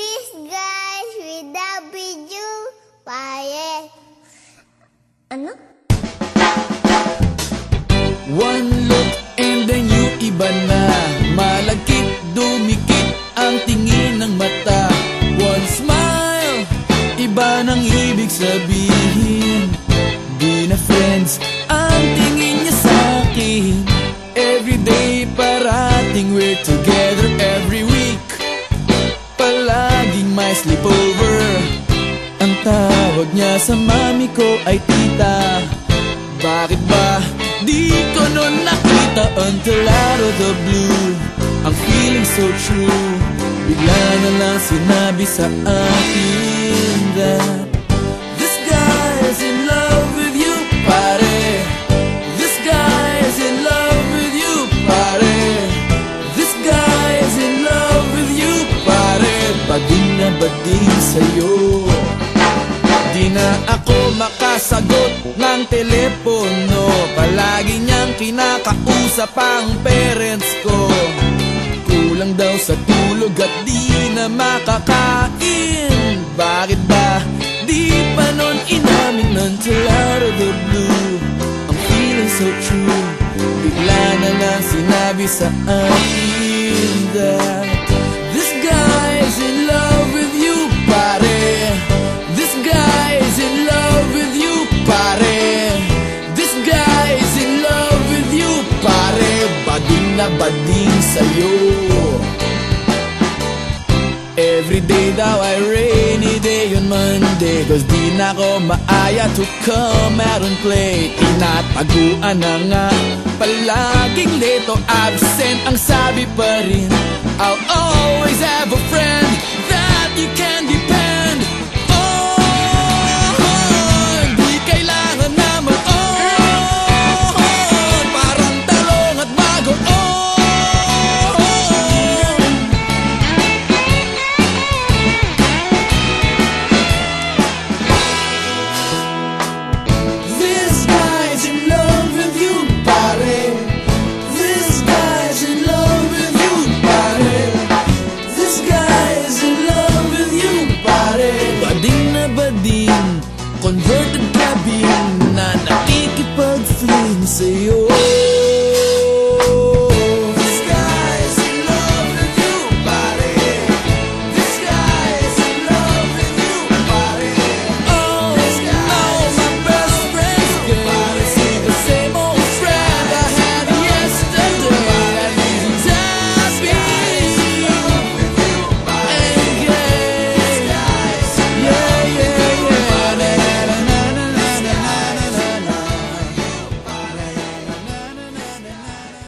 This guys with the video fire. Ano? One look and then you iba na Malagkit, dumikit ang tingin ng mata One smile, iba nang ibig sabihin tawag niya sa mami ko ay tita Bakit ba di ko nun nakita Until out of the blue? Ang feeling so true Bigla na lang sinabi sa akin That This guy's in love with you, pare. This guy's in love with you, pare. This guy's in love with you, pare. Bading na bading sa'yo Na ako makasagot ng telepono. Palagi niyang kinakausap ang parents ko. Kulang daw sa tulog at di na makakain. Bakit ba di pa nun inamin until out of the blue? Ang feeling so true Bigla na lang sinabi sa akin. that Na bading sa'yo. Every day daw ay rainy day on Monday. Cause di na ako maaya to come out and play. Tinataguan na nga. Palaging late absent Ang sabi pa rin I'll always cabin na nakikipag-fling sa'yo.